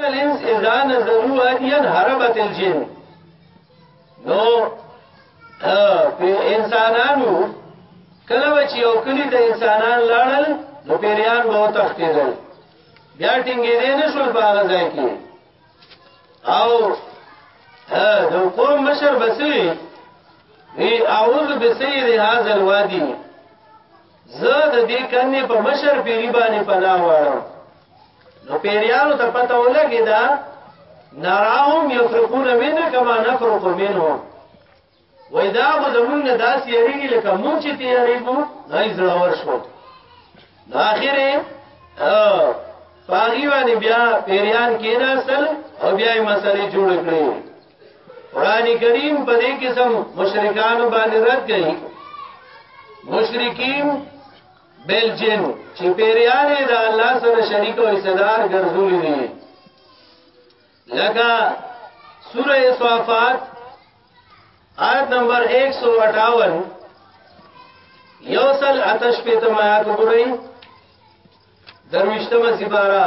الانس اذا نزلوا واديا هربت الجن نو په انسانانو کله و چې یو کلی د انسانان لاړل نو پیریان به تختیدل بیا ټینګې دې نه شول په هغه ځای کې او د قوم مشر بسوي وی اعوذ بسیر هذا الوادي زه د دې کنې په مشر پیری باندې پناه وړم نو پیریانو ته پته ولګی دا نراهم یفرقون من کما نفرق منهم وای دا خو زمونږ نه داسې یریږي لکه مونږ چې تیارېږو نه یې زړور شو نو اخرې پاغي باندې بیا پیریان کېناستل او بیا یې مسلې جوړې کړې قران کریم په دې قسم مشرکان باندې رد کړي مشرکین بلجن چې پیریان د الله سره شریک او صدر ګرځولي دي لکه سوره صافات آیت نمبر 158 یوصل آتش په تمات وګورئ درويشتمه سپاره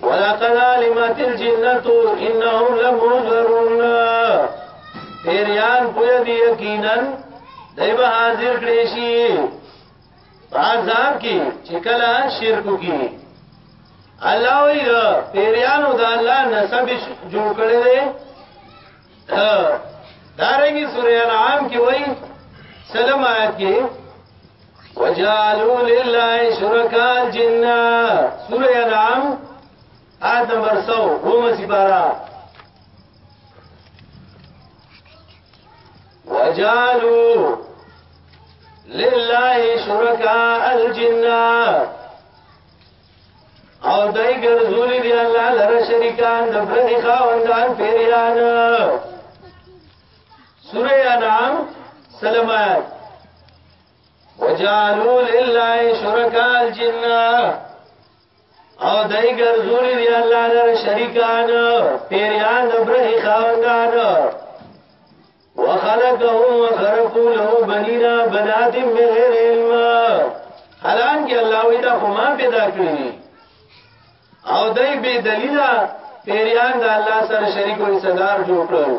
ولقد علمت الجنة انهم لمنذرون پیریان پوی دی یقینا دیو حاضر کړیشی عذاب کی چکلا شرکو کی الله وی پیریانو د الله نسب جوړ کړی دی دارنګي سورې انعام کې وای سلام آیت کې وجعلوا لله شركاء الجن سوره انعام آیت نمبر 100 رومه سپارا وجعلوا لله شركاء الجن او دای ګرځولې دی الله لره شریکان د برخي خاوندان پیریان سوره انعام سلام آیت وجعلوا لله شرکاء الجن او دای ګرځولې دی الله لپاره شریکان پیریان برهي خاوندان وخلقهم وخرقوا له بنينا بنات بغیر علم حالان کې الله وی دا خو ما پیدا کړی او دای به دلیل پیریان د الله سره شریک او صدر جوړ کړو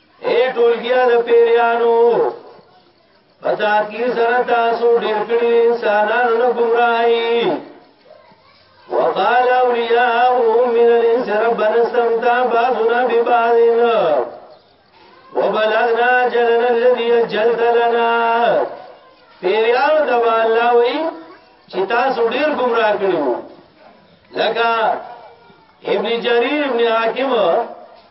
اے ټولګیا د پیریانو پتا کی سره تاسو ډیر کړي انسانانو نه ګمراهي وقال اولیاء من الانس ربنا استمتع بعضنا ببعض وبلغنا جلنا الذي اجلت لنا پیریانو د الله وی چې تاسو ډیر ګمراه کړو لکه ابن جریر ابن حاکم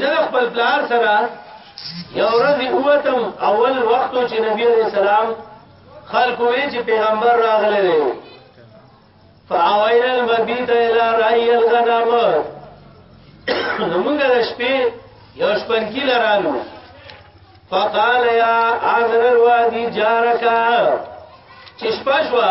زه د خپل پلار سره یو ورځ ووتم اول وخت چې نبی علیہ السلام خلکو وی چې پیغمبر راغلی دی فاوینا المبیت الى رای الغنم نو موږ د شپې یو شپن کې لرانو فقال یا اذر الوادی جارکا چشپشوا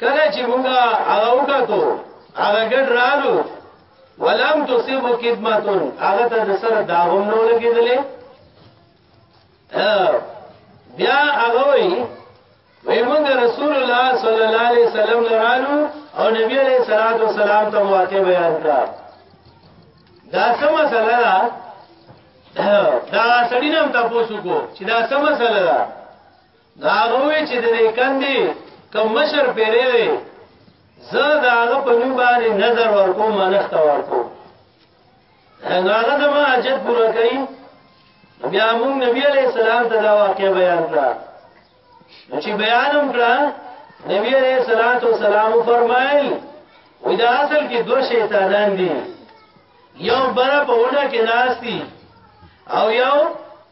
کله چې موږ هغه وکړو هغه ګډ رالو ولم تصيب خدمتون هغه ته د سره داغوم نو لګیدلې بیا هغه وی وی موږ رسول الله صلی الله علیه وسلم لرالو او نبی علیہ الصلوۃ والسلام ته واقع بیان کړ دا څه مسله ده دا سړی نام تاسو کو چې دا څه مسله ده دا هغه وی چې د دې کندې کوم مشر پیری وی زه دا هغه په نوم باندې نظر ورکوم منښت ورکوم نو هغه زما حاجت پوره کوي بیا موږ نبی علی السلام ته دا واقع بیان کړه چې بیان هم کړه نبی علی الصلوات والسلام فرمایل وې دا اصل کې دوه شیطانان دي یو بره په ونه کې ناشتي او یو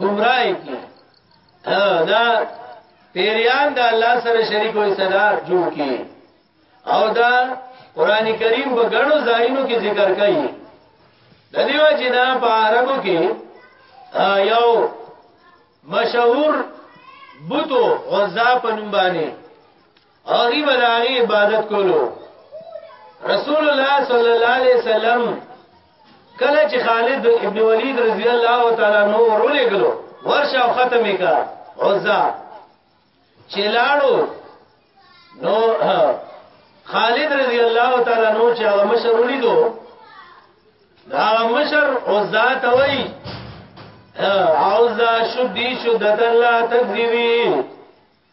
گمراهی کی دا پیریان دا الله سره شریک وي صدا جوړ کی او دا قران کریم په غنو ځایونو کې ذکر کړي د دیو جنا په عربو کې یو مشهور بوتو غزا په نوم باندې او دی بلاغی عبادت کولو رسول الله صلی الله علیه وسلم کله چې خالد ابن ولید رضی الله تعالی عنہ ورولې غلو ورشه او ختمې کا عزا چې لاړو نو خالد رضی الله تعالی عنہ چې هغه مشر ولیدو دا مشر عزا ته وای عزا شدی شدت الله تکذیبی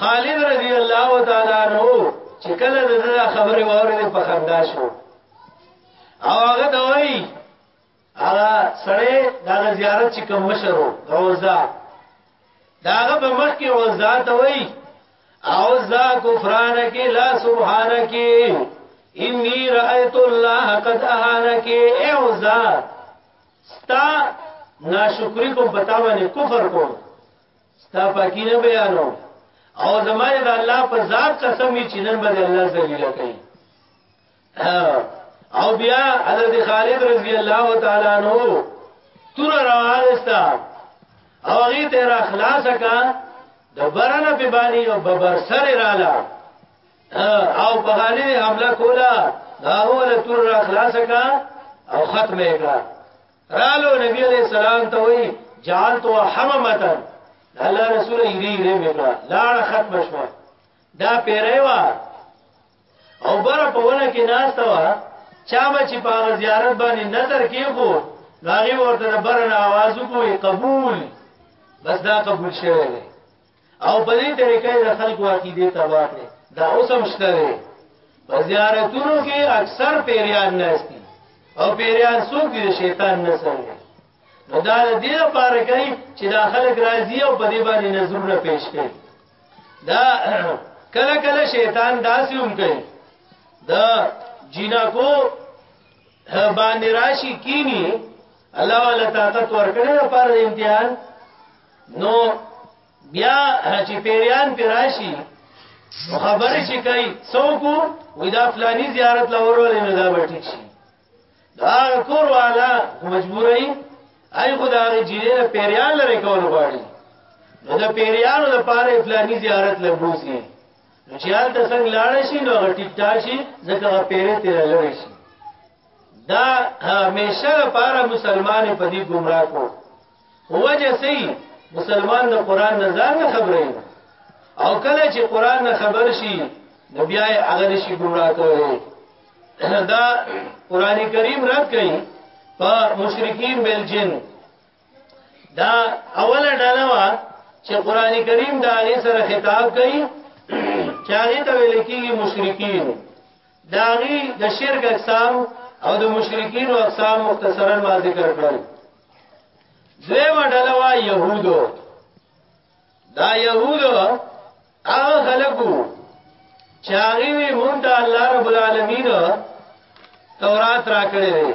خالد رضی الله تعالی عنہ چې کله دغه خبره وره په خندا شو او هغه دوی هغه سړی دا زیارت چې کوم مشرو غوزا داغه په مخ کې غوزا ته وای او ذا کفران کې لا سبحان کې انی رایت الله قد اهان کې اے غوزا ستا ناشکری کوم پتا باندې کفر کوم ستا پاکی نه بیانو او زمانه د الله په ذات قسم چې نن به الله ذلیل کوي او بیا حضرت خالد رضی الله تعالی عنہ تور راوالستا او هغه ته را خلاص کا د برنه په باندې او ببر سره رااله او په غالي حمله کوله دا هو له تور را خلاص کا او ختمه کړه رالو نبی علیہ السلام ته وی جعلت حممتا الله رسول یری یری میکا لاړ ختم شو دا پیرایوا او بر په ونه کې ناس تا وا چا به چې په زیارت باندې نظر کیغو لاغي ورته برن आवाज کوی قبول بس دا قبول شوی او په دې طریقې د خلکو عقیده تباہ کړي دا اوس هم شته دی په زیارتونو کې اکثر پیریان ناشتي او پیریان څوک دي شیطان نسل دی نو دا د دې لپاره کوي چې دا خلک راضي او په دې باندې نظرونه پیش کړي دا کله کله شیطان داسې هم کوي دا جنکو باندې راشي کینی الله ولا طاقت ورکړي لپاره امتحان نو بیا چې پیریان پی راشي نو خبرې شي کوي څوک وې دا فلاني زیارت لورول نه دا بټی شي دا کور والا مجبورای ای خدای جیره نه پیریان لري کول غواړي نو دا پیریانو د پاره فلاني زیارت لبوسي نو چې حال ته څنګه لاړ شي نو ټیک ټا شي ځکه پیری تیر لړ شي دا همیشه لپاره مسلمان په دې ګمراه کو وجه سي مسلمان د قران نه ځان نه خبرې او کله چې قران نه خبر شي نو بیا یې هغه نشي ګمراه کوي دا قران کریم رد کوي په مشرکین بل جن دا اوله ډله وا چې قران کریم دا هغه سره خطاب کوي چې هغه ته ویل کېږي مشرکین دا هغه د شرک اقسام او د مشرکین او اقسام مختصرا ما ذکر کړل دویمه ډله وا يهودو دا يهودو هغه خلکو چې هغه وی مونږ ته الله رب العالمین تورات راکړې دی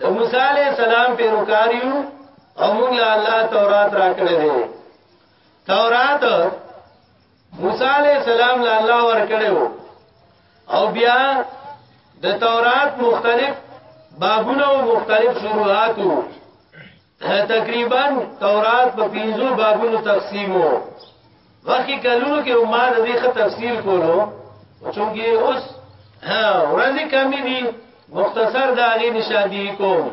د موسی علی السلام په روکاریو او مونږ له الله تورات راکړې دی تورات موسی علی السلام له الله ورکړو او بیا د تورات مختلف بابونه او مختلف شروحاتو تقریبا تورات په پینځو بابونو تقسیمو وخی کلونو کې ما د دې خه تفسیر کولو چونګي اوس ورځې کمی دي مختصر دا غي نشادي کوم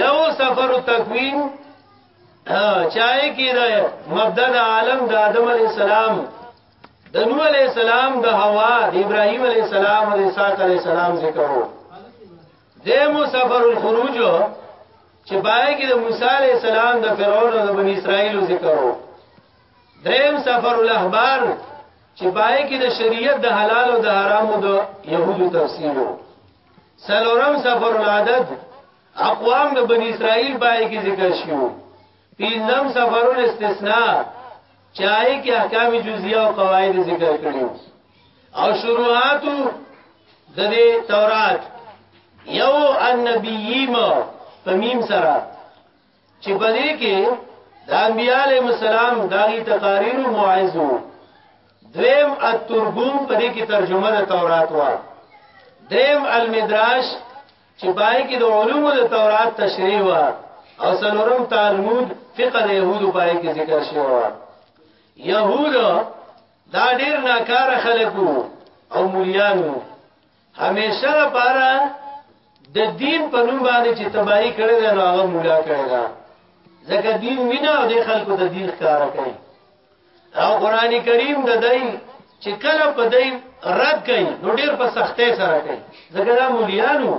یو سفر تکوین چاہے کی دا مبدا دا عالم دا آدم علیہ السلام د نو علیہ السلام د حوا د ابراهیم علیہ السلام او د اسحاق علیہ السلام ذکر وو د مسافر الخروج چې پای کې د موسی علیہ السلام د فرعون او د بنی اسرائیل ذکر وو دریم سفر الاحبار چې پای کې د شریعت د حلال او د حرام او د يهودو تفسیر وو سلورم سفر العدد اقوام د بنی اسرائیل پای کې ذکر شو پینځم سفرون استثناء چای کې احکام جزئیه او قواعد ذکر کړیو او شروعات د دې تورات یو النبییم تمیم سره چې په دې کې د انبیاله مسالم داغي تقاریر او موعظو دریم الترجم په دې کې ترجمه د تورات و دریم المدراش چې پای کې د علوم د تورات تشریح و او سلورم تالمود فقه د يهودو پای کې ذکر شوی و يهود دا ډیر ناکاره خلکو او مليانو همیشه لپاره د دین په نوم باندې چې تباہی کړی دا هغه مولا کړی دا ځکه دین مینا او د خلکو د دین ښکارا کوي او قران کریم د دای چې کله په دای رد کړي نو ډیر په سختۍ سره کوي ځکه دا مولیانو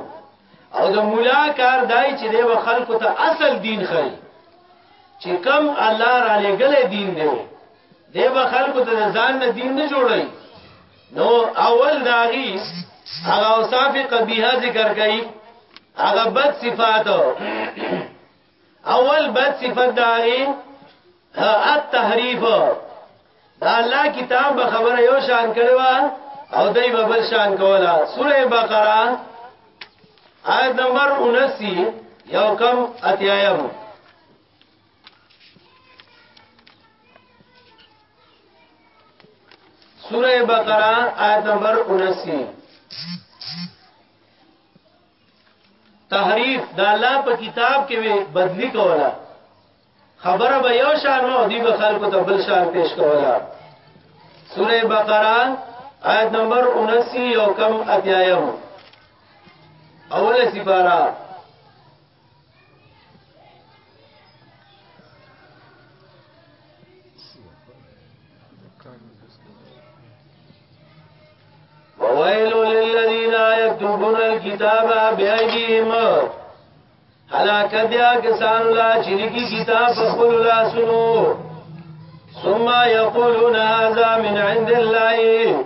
او د مولا کار دای چې د خلکو ته اصل دین خي چې کم الله را لګلې دین دی د خلکو ته ځان نه دین نه جوړي نو اول داغي هغه اوصاف قبیحه ذکر کړي هغه بد صفات اول بد صفت داری التحریف دا الله کتاب به خبره یو شان کړو او دای به بل شان کولا سوره بقره آیت نمبر 79 یو کم اتیایم سوره بقره آیت نمبر 79 تحریف د الله په کتاب کې وی بدلی کوله خبره به یو شان وو دی به خلکو ته بل شان پیش کوله سوره بقره آیت نمبر 79 یو کم اتیایم اوله سپاره وويل للذين يكتبون الكتاب بأيديهم حلاکت دیا کسانو لا چرکی كِتَابَ فقل لا سنو ثم يقولون هذا من عند الله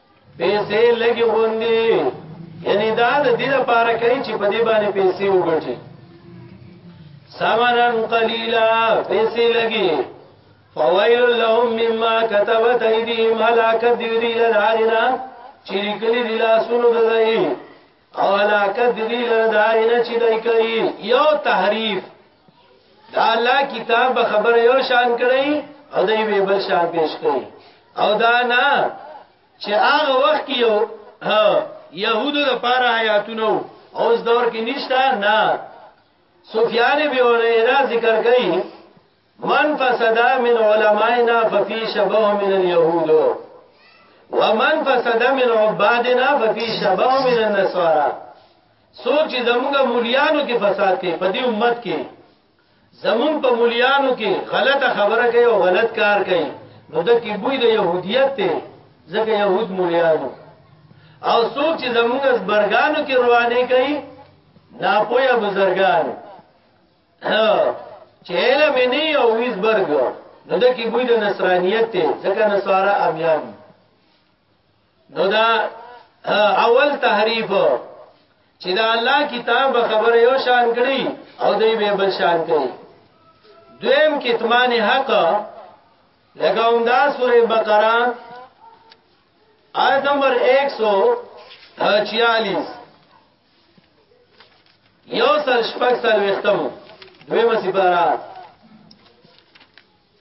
پیسې لګي غوندي یعنی دا د دې لپاره کوي چې په دې باندې پیسې وګټي سامانن قلیلا پیسې لګي فویل لهم مما كتبت ايديهم هلاکت دی دی لدارنا چې لیکلي دي لاسونو د دی او هلاکت دی لدارنا چې دای کوي یو تحریف دا الله کتاب به خبر یو شان کړی او دای به بل شان پیش کړی او دا نه چې هغه وخت کې یو يهودو د پاره آیاتونو اوس دور کې نشته نه سفیان به اوریرا ذکر کوي من فسدا من علمائنا ففي شبه من اليهود ومن فسدا من عبادنا ففي شبه من النصارى څوک چې زموږ مليانو کې فساد کوي په دې امت کې زمون په مليانو کې غلطه خبره کوي او غلط کار کوي نو د کې بوی د يهوديت ته ځکه يهود مليانو او څوک چې زموږ زبرګانو کې روانه کوي ناپوهه بزرګان چې علم نه او ویز برګو نو د کې بوی د نصرانيت ته ځکه نصارا اميان نو دا اول تحریف چې دا الله کتاب خبر یو شان کړي او دوی به بل شان کوي دویم کتمان حق لکه هم دا سوره بقره آیت نمبر 146 یو سل شپږ سل وختمو دویمه سپاره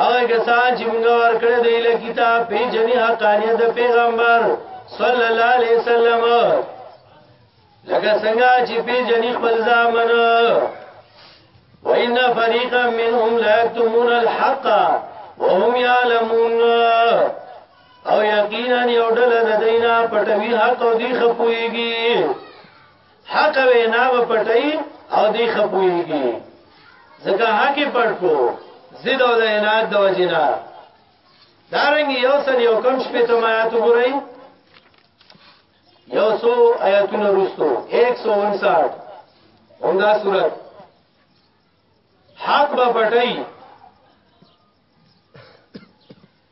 هغه کسان چې موږ ورکړې دی له کتاب په جنې حقانیت د پیغمبر صلی الله علیه وسلم لکه څنګه چې په جنې خپل ځامن وان فريقا منهم لا يكتمون الحق وهم يعلمون او یقینا یو ډله د دینه پټوي حق او دی خپويږي حق وینا به پټي او دی خپويږي ځکه حق پټ کو زید او د عنایت د وجینا دارنګ یو سل یو کم شپې ته آیات وګورئ یو سو آیاتونه رستو 159 همدا صورت حق به پټي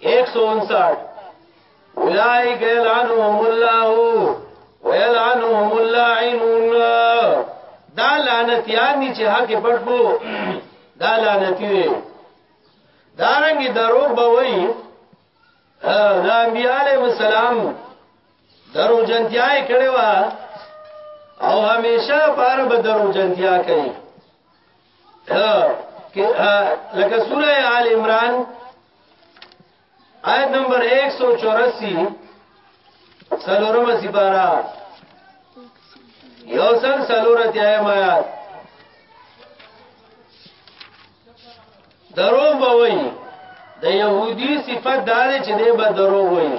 159 اولائک یلعنهم الله ویلعنهم اللاعنون دا لعنتیان دي چې حق پټ بو دا لعنتی دي دارنګ دروغ به وای دا انبیاء علیہ السلام درو جنتیاي کړي وا او همیشه بار به درو جنتیا کوي لکه سوره آل عمران آیت نمبر 184 سلورم سپارا یو سل سلورت ایم آیات درو بوئی د يهودي صفت دار چې دی به درو وایي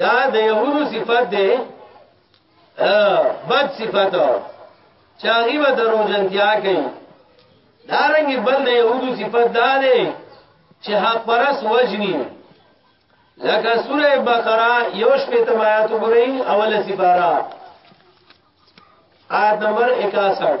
دا د يهودو صفات دی بد صفات چاغي و درو جنتیا کوي دارنګي بل د يهودو صفات دا دی چې حق پرس وجني لکه سوره بقره یوش په تمایات وګورئ اوله سپاره آیت نمبر 61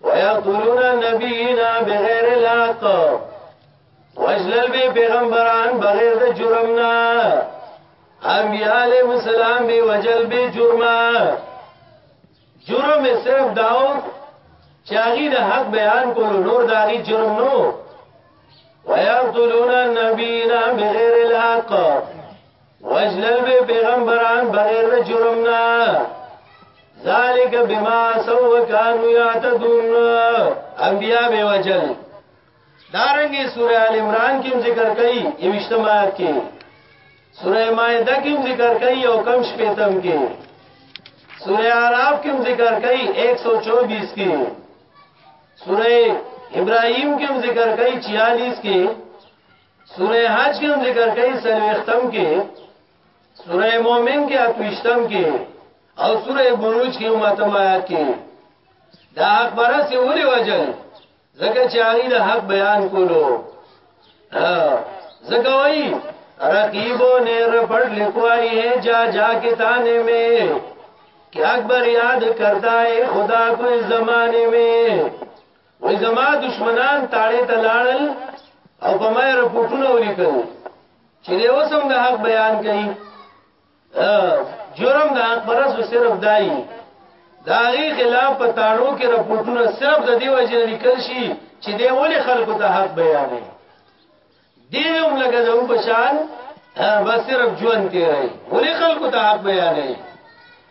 ويقتلون النبيين بغير الحق وجلل به پیغمبران بغیر د جرم نه انبیاء علیہ السلام به وجل به جرمه جرم صرف داو چې هغه د حق بیان کول نور داغي جرم نو ويقتلون النبيين بغير الحق وجلل به پیغمبران بغیر د جرم نه ذالک بما سو کانو یعتدون انبیاء به وجل دارنګي سوره ال عمران کې ذکر کړي یو اجتماع کې سوره مائده کې ذکر کړي او کم شپیتم کې سوره اعراف کې ذکر کړي 124 کې سوره ابراهيم کې ذکر کړي 46 کې سوره حج کې هم ذکر کړي سلوختم کې سوره مؤمن کې اتوشتم کې او سوره بروج کې هم اتم آیات کې دا حق پرسه ولي وجل زکه چې هغه د حق بیان کولو زکه وایي رقیبوں نے رپڑ لکھوائی ہے جا جا کے تانے میں کہ اکبر یاد کرتا ہے خدا کو اس زمانے میں وای زما دشمنان تاړې ته لاړل او په ما رپورټونه ولیکل چې دی وسم د حق بیان کړي جرم د حق پرس صرف دای دا غي خلاف په تاړو کې رپورټونه صرف د دې وجه لیکل شي چې دی ولې خلکو ته حق بیانې دین هم لګه زمو په شان بس صرف ژوند تیرای ولې خلکو ته حق بیانې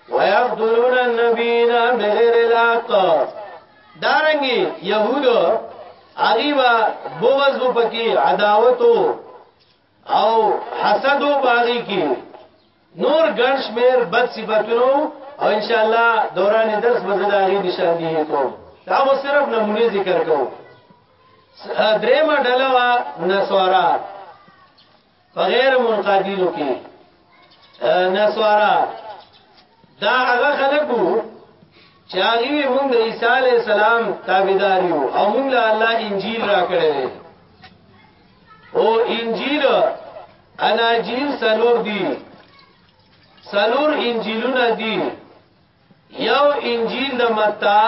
ويقتلون النبيين بغیر الحق دارنګي يهودو اغيبا بوغز بو پکی عداوتو او حسدو باغی کی نور ګڼ شمیر بد صفاتونو او ان شاء الله دوران درس به زدا غي نشاندهي کوم دا مو صرف نمونه ذکر کوم درېما ډلوا نسوارا غیر منقادینو کې نسوارا دا هغه خلک وو چې هغه مونږ د عیسی علی السلام تابعدار یو او مونږ له الله انجیل راکړی او انجیل اناجیل سلور دی سلور انجیلونه دی یو انجیل د متا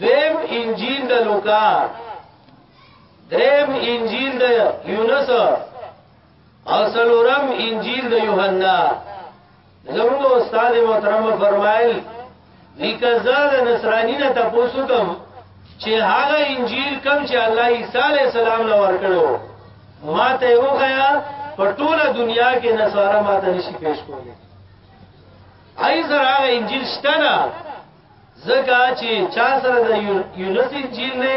دیم انجیل د لوکا دریم انجیل د یونس او سلورم انجیل د یوحنا زموږ استاد محترم فرمایل لیکه زه د نصرانی نه تاسو کوم چې هغه انجیل کم چې الله عیسی علی السلام له ورکړو ما ته یو غیا په ټوله دنیا کې نصارا ما ته نشي پیش کولی ای زر هغه انجیل شته نه زکه چې چا سره د یونس انجیل نه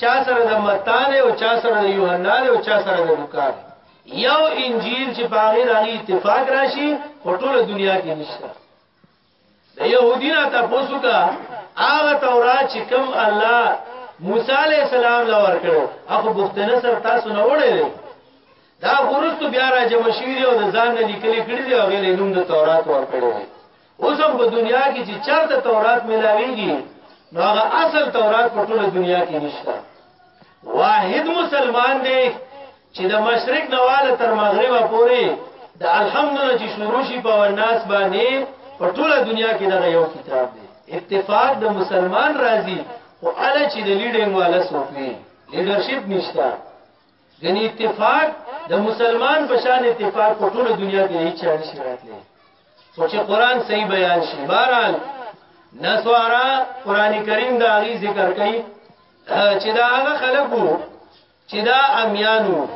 چا سره د متانه او چا سره د یوحنا او چا سره د لوکا یو انجیل چې په هغه راغی اتفاق راشي په ټوله دنیا کې نشته د يهودینا تاسو کا هغه تورات چې کوم الله موسی علی السلام لا ورکړو هغه بوختنه سر تاسو نه وړل دا ورستو بیا را جمع شوی دی او د ځان نه لیکلي کړی دی هغه له نوم د تورات ورکړو اوس هم په دنیا کې چې چرته تورات ملاويږي نو هغه اصل تورات په ټوله دنیا کې نشته واحد مسلمان دی چې د مشرق نواله تر مغربه پورې د الحمدلله چې شروع شي په ورناس باندې په ټوله دنیا کې دغه یو کتاب دی اتفاق د مسلمان راضي او اله چې د لیډینګ والا سوپی لیډرشپ نشته یعنی اتفاق د مسلمان په شان اتفاق په ټوله دنیا کې هیڅ چا نشي راتلی خو چې قران صحیح بیان شي بهرحال نسوارا قران کریم دا غي ذکر کوي چې دا هغه خلکو چې دا امیانو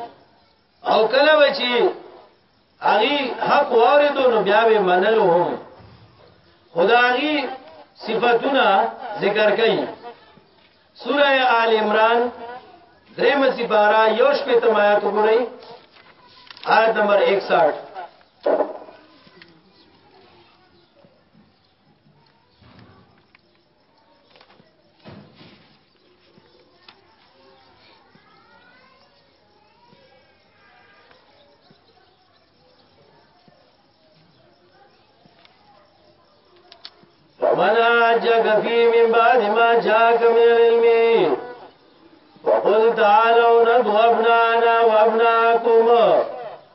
او کله وچی اغي حق واردو نو بیا به منلو هم خدایي صفاتونه ذکر کړي سوره آل عمران دریم سپارا یوش په تمایات وګورئ آیت نمبر 61 Thank you. ومن عاجك فيه من بعد ما جاءك من العلم وقل تعالوا ندعو أبنانا وأبناكم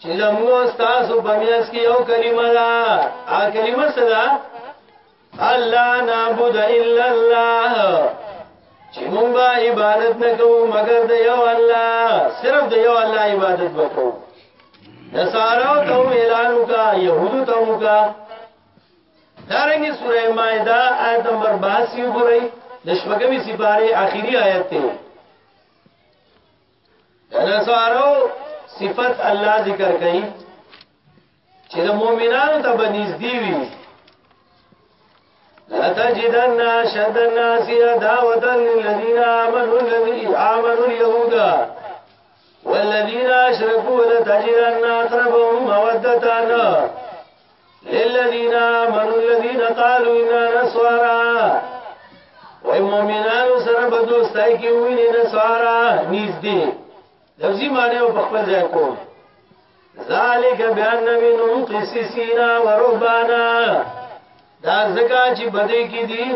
چې زموږ تاسو په میاس کې یو کلمه ده ا کلمه څه ده الله نعبد الا الله چې موږ به عبادت نه کوو مګر د یو الله صرف د یو الله عبادت وکړو نصارو ته اعلان وکا يهودو ته وکا دارنګه سوره مائده آیت نمبر 82 وګورئ د شپږمې سپاره اخیری آیت ته نصارو صفت الله ذکر کړي چې د مؤمنانو ته بنځ دی وی لا تجدن شد الناس عداوة للذين آمنوا الذي آمنوا اليهود والذين أشركوا لتجدن أقربهم مودة للذین آمنوا الذین قالوا انا نصارا وای مؤمنانو سره به دوستای کې ویني نصارا نږدې لفظي معنی په خپل ځای کوم ذالک بیان منهم قسسینا ورهبانا دا زکا چې بده کې دي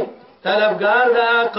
طلبګار د حق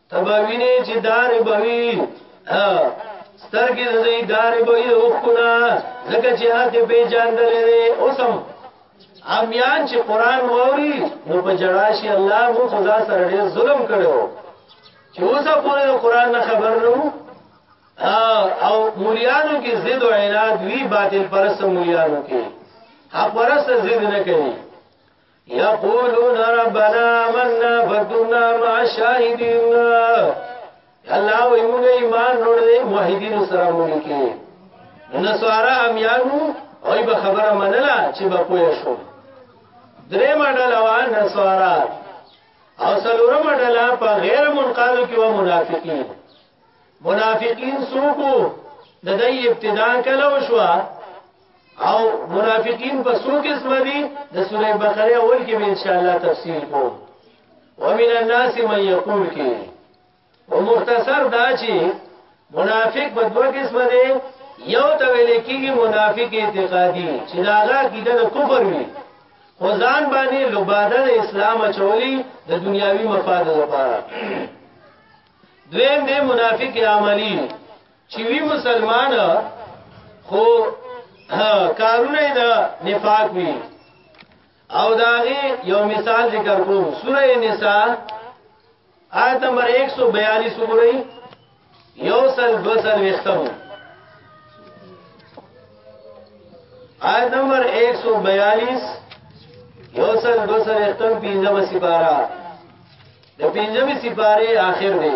تبوینه چې دار بوي سترګې زې دار بوي او کنا زکه چې هغه به جان درې اوسم امیان چې قران ووري نو په جړاشي الله مو خدا سره ډېر ظلم کړو چې اوسه پورې قران نه خبر نو او مولیانو کې زید او عناد وی باطل پرست مولیانو کې حق پرست زید نه کوي یقولون ربنا آمنا فاكتبنا مع الشاهدين الله وي موږ ایمان وروړي موحدین سره موږ کې نسوارا امیانو اوی به خبره منله چې به پوه شو درې ماډل وان نسوارا او سلورم ماډل په غیر منقادو کې و منافقین منافقین سوکو د دې ابتدا کله وشوه او منافقین په څو قسم دي د سوره بقره اول کې به ان شاء الله تفصیل کوم ومن الناس من یقول کې او مختصر دا چې منافق په دوه قسم دي یو ته ویل کېږي منافق اعتقادي چې دا هغه کیده د کفر وي خو ځان باندې لوباده د اسلام چولی د دنیاوی مفاد لپاره دویم دی منافق عملی چې وی مسلمان خو کارونه د نفاق وی او داغه یو مثال ذکر کوم سوره نساء آیت نمبر 142 وګورئ یو سل دو سل وختم آیت نمبر 142 یو سل دو سل وختم پینځمه سپاره د پینځمه سپاره آخر دی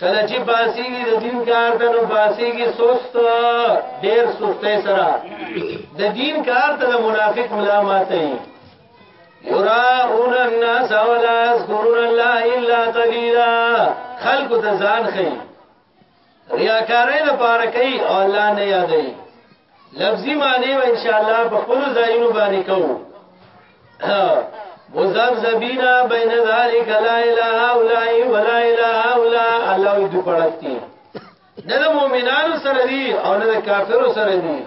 کله چې پاسيږي د دین کار ته نو پاسيږي سست ډېر سستۍ سره د دین کار ته د منافق ملامت نه یراون الناس ولا یذكرون الله الا قليلا خلق ته ځان خي ریاکارې لپاره کوي او الله نه یادوي لفظي معنی و ان شاء الله په خپل ځایونو باندې کوو مزبذبینا بین ذالک لا اله الا هو ولا اله الا الله دې پړتی نه د مؤمنانو سره دی او نه د کافرو سره دی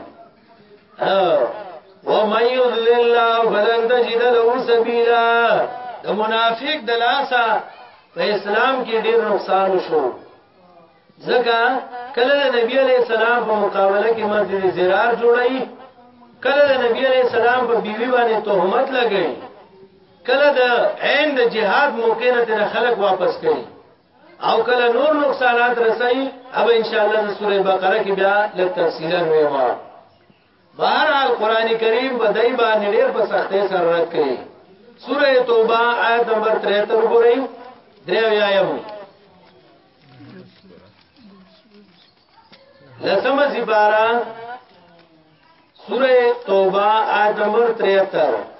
و من یضلل الله فلن تجد له سبیلا د منافق د لاسه په اسلام کې ډیر نقصان شو ځکه کله د نبی علی السلام په مقابله کې مسجد زرار جوړی کله د نبی علی السلام په بیوی باندې تهمت لګی کله د عین د جهاد موقع نه تر خلق واپس کړي او کله نور نقصانات رسي اب ان شاء الله د سوره بقره کې بیا لږ تفصیلا ویما بهرحال قران کریم په دای باندې ډېر په سختۍ سره رد کړي سوره توبه آیت نمبر 73 وګورئ دریو یایم لسم سپارا سوره توبه آیت نمبر 73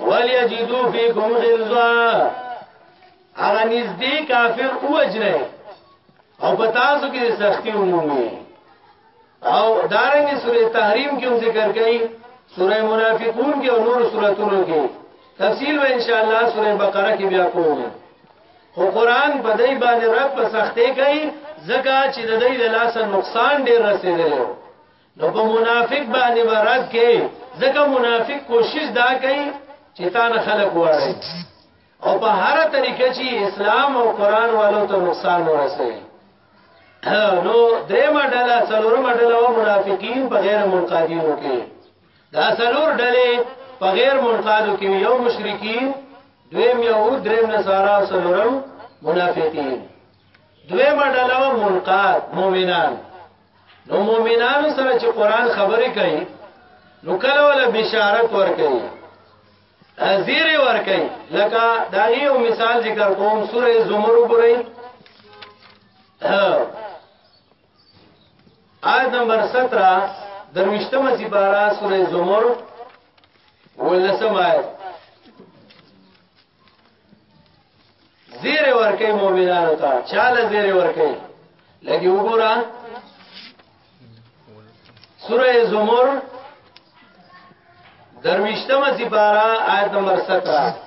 وليجدو فيكم غلظا هغه نږدې کافر اوجنه او په تاسو کې سختی ومومي او دارنګ سورې تحریم کې ذکر کړي سورې منافقون کې او نور سوراتونو کې تفصیل به ان شاء الله سورې بقره کې بیا کوو خو قران په دې باندې رب په سختې کوي ځکه چې د دې له لاسه نقصان ډېر رسیدلی نو په منافق باندې مراد کې ځکه منافق کوشش دا کوي چې تا نه خلق وړي او په هر طریقې چې اسلام او قران والو ته نقصان ورسوي نو درېما ډله څلورما ډله او منافقین په غیر منقادینو کې دا څلور ډلې په غیر منقادو کې یو مشرکین دویم یهود دریم نصارا او څلورم منافقین دویم ډله منقاد مؤمنان نو مؤمنانو سره چې قران خبرې کوي نو کله ولا بشارت ور کوي ازیر ور کوي لکه دا یو مثال ذکر کوم سوره زمر وګورئ آیت نمبر 17 دروشتمه سپارا سوره زمر ولسم آیت زیر ورکې مؤمنانو ته چاله زیر ورکې لګي وګوره سوره زمر درویشتمه سپارا آیت نمبر 17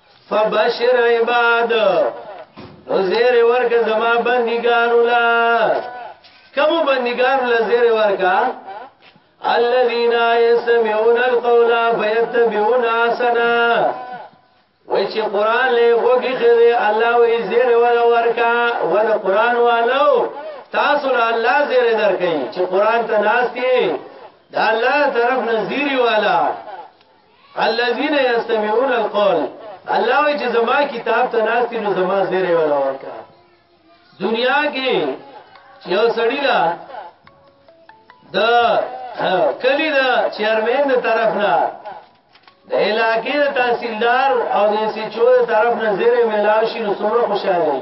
فبشر عباد او زیر ورکا زما بندگانو لا کمو بندگانو لا زیر ورکا الذين يسمعون القول فيتبعون احسنا وای چې قران له وګي خره الله وې زیر ور ورکا ور قران والو تاسو له الله زیر درکې چې قران ته ناشتي دا الله طرف نذيري والا الذين يستمعون القول الله وی چې زما کتاب ته ناشتي نو زما زیره ولا ورکا دنیا کې یو سړی لا د کلی د چیرمن د طرف نه د علاقې د تحصیلدار او د سچو د طرف نه زیره ملاشي نو څومره خوشاله وي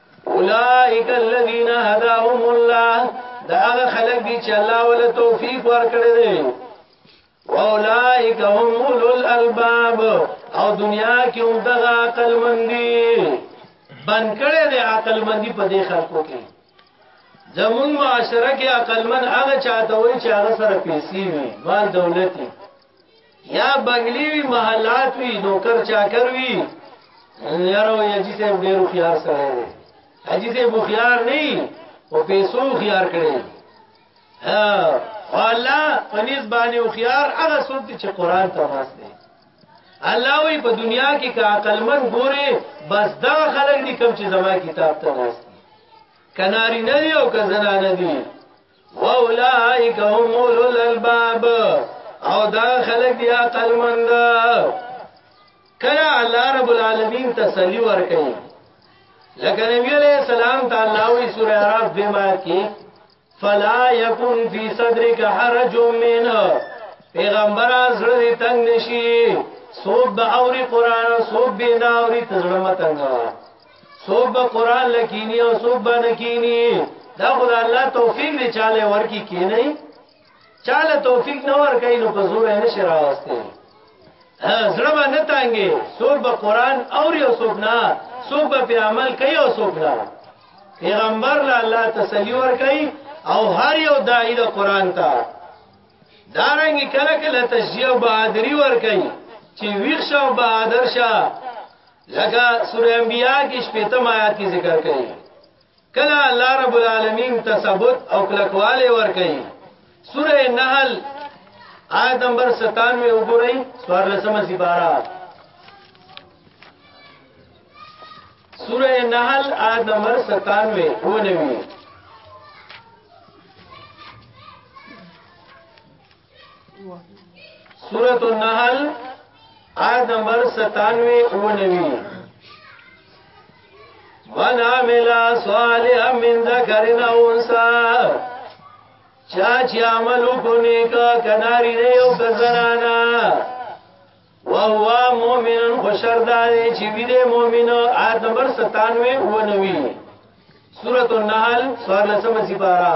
اولائک الذین هداهم الله دا هغه خلک دي چې الله ول توفیق ورکړي دي اولائک هم اولو الالباب او دنیا کې هم دغه عقل مندي بن کړي دي عقل مندي په دې خلکو کې زمون معاشره کې عقل من هغه چاته وي چې هغه سره پیسې وي مال دولتي یا بنگلی وی محلات وی نوکر چاکر وی یارو یجی صاحب ډیر خيار سره دی حجی صاحب خيار نه او پیسو خيار کړي ها الله پنځ باندې خيار هغه څوک چې قران ته واسطه الله وی په دنیا کې کا عقلمن ګوره بس دا خلک دي کوم چې زما کتاب ته واسطه کناری نه دی او کزنا نه دی واولائک هم اولو الالباب او دا خلق دی عقل مند کله الله رب العالمین تسلی ورکړي لکه نبی علیہ السلام تعالی وی سورہ اعراف دې ما کې فلا یکن فی صدرک حرج منه پیغمبر زړه دې تنگ نشي سوب به اوري قران سوب به نه اوري تزړه متنګ څوک به قران لکینی او څوک به نکینی دا خدای الله توفیق دی چاله ورکی کینی چاله توفیق نه ورکای نو په زور نه شراوسته زړه باندې تانګي څوک به قران او یو څوک نه څوک به عمل کوي او څوک نه پیغمبر له الله تسلی ورکړي او هر یو داعی د دا قران ته دارنګ کله کله تشجیع او بہادری ورکړي چې ویښ شو بہادر شه لکه سوره انبیاء کې شپږم آیات کې ذکر کړي کله الله رب العالمین تثبت او کلکواله ور کوي سوره نحل آیت نمبر 97 وګورئ سوار لسمه سپارا سوره نحل آیت نمبر 97 ونوي سورۃ النحل آیت نمبر 97 او 99 من عمل صالحا من ذکر او انثى چا چې عمل وکړي کا کناری نه یو کزنانا وهو مؤمن خوشردار چې وی دې مؤمن آیت نمبر 97 او 99 سورۃ النحل سورۃ النحل سپارہ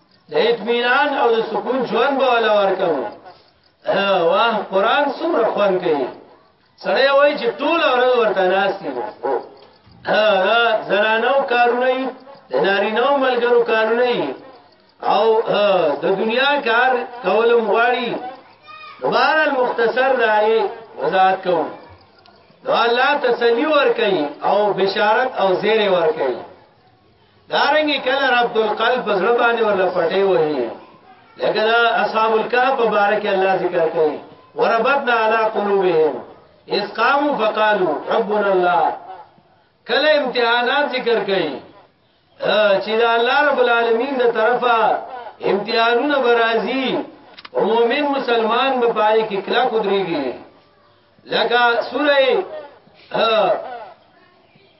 د اطمینان او د سکون ژوند به ولا ورکو واه قران څومره خوان کوي سړی وایي چې ټول ورځ ورته ناشتي دا زنانو کارونه یې د نارینو ملګرو کارونه یې او د دنیا کار کولم غواړي بهر المختصر راي وضاحت کوم دا الله تسلی ور کوي او بشارت او زیر ور کوي دارنګي کله ربط القلب بزړه باندې ورله پټي وهي لکه دا اصحاب الكهف مبارک الله ذکر کوي وربطنا على قلوبهم اذ قاموا فقالوا ربنا الله کله امتحانات ذکر کوي چې دا الله رب العالمین د طرفه امتحانونه برازي او مؤمن مسلمان په پای کې کلا کودريږي لکه سوره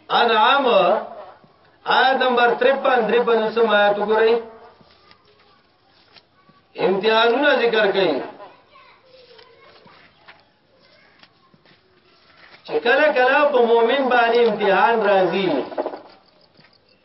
انعام آیت نمبر 53 53 سم آیت وګورئ امتحانونه ذکر کړئ چې کله کله په مؤمن باندې امتحان راځي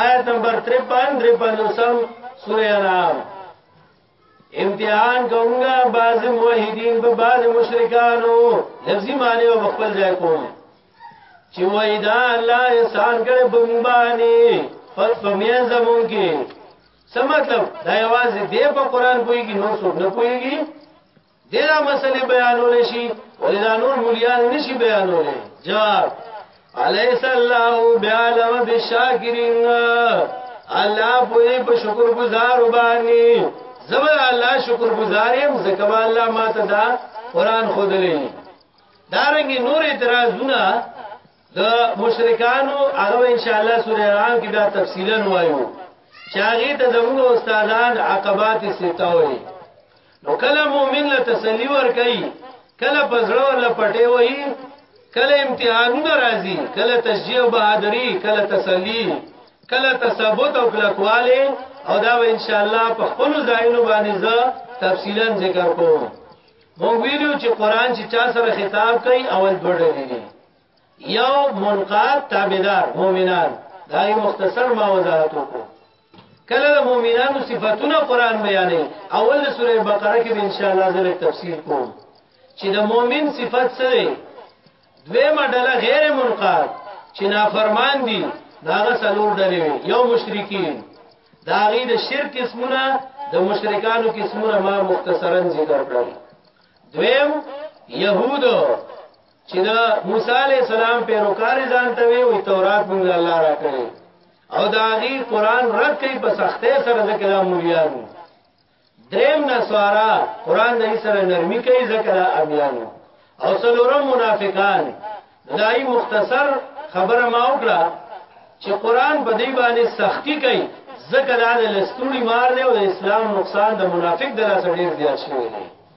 آیت نمبر 53 53 سورہ انعام امتحان کومگا بعض موحدین به بعض مشرکانو لفظی معنی او خپل ځای کوم چې وای دا الله انسان کړه بمبانی پس په مې زمون کې څه مطلب دا یوازې دې په قران کوي کې نو څوک نه کوي دغه مسلې بیانول شي ولې دا نور مليان نشي بیانول جواب الیس الله بعلم بالشاکرین الله پوری په شکر گزار باندې زبر الله شکر گزاریم زکه الله ما ته دا قران خود لې دارنګ نور اعتراضونه د مشرکانو هغه ان شاء الله سورې رام کې بیا تفصیلا وایو چاغې ته زموږ استادان عقبات ستاوي نو کله مؤمن له تسلی ور کوي کله پزړه ور لپټي وایي کله امتحانونه راځي کله تشجیع او بهادری کله تسلی کله تثبت او کلکواله او دا ان شاء الله په خپل ځایونو باندې زه تفصیلا ذکر کوم مونږ ویلو چې قران چې چا سره خطاب کوي اول دوړل دي یو منقاد تابعدار مؤمنان دا یو مختصر ما وضاحت وکړو کله د مؤمنانو صفاتونه قران بیانې اول سوره بقره کې ان شاء الله زره تفسیر کوم چې د مؤمن صفات څه دی دویمه ډله غیر منقاد چې نافرمان دي داغه سلور ډلې وي یو مشرکین دا غي د شرک اسمونه د مشرکانو کې اسمونه ما مختصرا ذکر کړل دویم يهود چې دا موسی علی السلام په روکار ځان ته وی وی تورات مونږ الله را کړی او دا غي قران رد کوي په سختۍ سره ذکر مولیانو دریم نسوارا قران د سره نرمي کوي ذکر امیانو او څلورم منافقان دای مختصر خبره ما وکړه چې قران په دې باندې سختی کوي ذکر علی الاستوری مار دی او اسلام نقصان د منافق د لاس ډیر زیات شوی دی